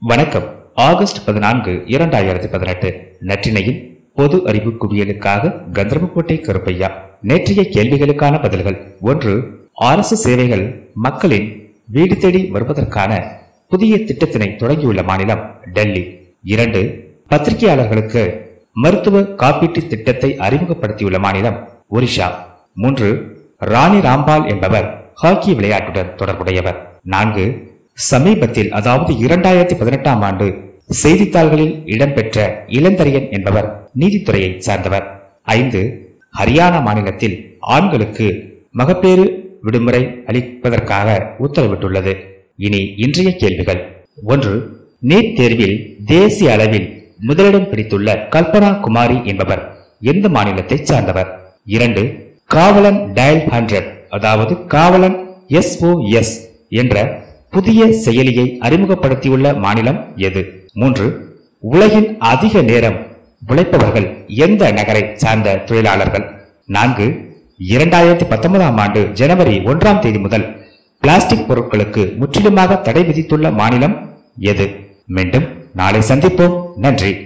வணக்கம். ஆகஸ்ட் பதினான்கு இரண்டாயிரத்தி பதினெட்டு. நற்றினையின் பொது அறிவு குவியலுக்காக கந்தர்வக்கோட்டை கருப்பையா. நேற்றைய கேள்விகளுக்கான பதில்கள். ஒன்று அரசு சேவைகள் மக்களின் வீடு தேடி வருவதற்கான புதிய திட்டத்தினை தொடங்கியுள்ள மாநிலம் டெல்லி. இரண்டு பத்திரிகையாளர்களுக்கு மருத்துவ காப்பீட்டு திட்டத்தை அறிமுகப்படுத்தியுள்ள மாநிலம் ஒரிஷா மூன்று ராணி ராம்பால் என்பவர் ஹாக்கி விளையாட்டுடன் தொடர்புடையவர். நான்கு சமீபத்தில் அதாவது இரண்டாயிரத்தி பதினெட்டாம் ஆண்டு செய்தித்தாள்களில் இடம்பெற்ற இளந்தரையன் என்பவர் நீதித்துறையை சார்ந்தவர். ஐந்து ஹரியானா மாநிலத்தில் ஆண்களுக்கு மகப்பேறு விடுமுறை அளிப்பதற்காக உத்தரவிட்டுள்ளது. இனி இன்றைய கேள்விகள். ஒன்று நீட் தேர்வில் தேசிய அளவில் முதலிடம் பிடித்துள்ள கல்பனா குமாரி என்பவர் எந்த மாநிலத்தை சார்ந்தவர்? இரண்டு காவலன் டயல் ஹண்ட்ரட் அதாவது காவலன் எஸ் என்ற புதிய செயலியை அறிமுகப்படுத்தியுள்ள மாநிலம் எது? மூன்று உலகின் அதிக நேரம் உழைப்பவர்கள் எந்த நகரை சார்ந்த தொழிலாளர்கள்? நான்கு இரண்டாயிரத்தி பத்தொன்பதாம் ஆண்டு ஜனவரி ஒன்றாம் தேதி முதல் பிளாஸ்டிக் பொருட்களுக்கு முற்றிலுமாக தடை விதித்துள்ள மாநிலம் எது? மீண்டும் நாளை சந்திப்போம். நன்றி.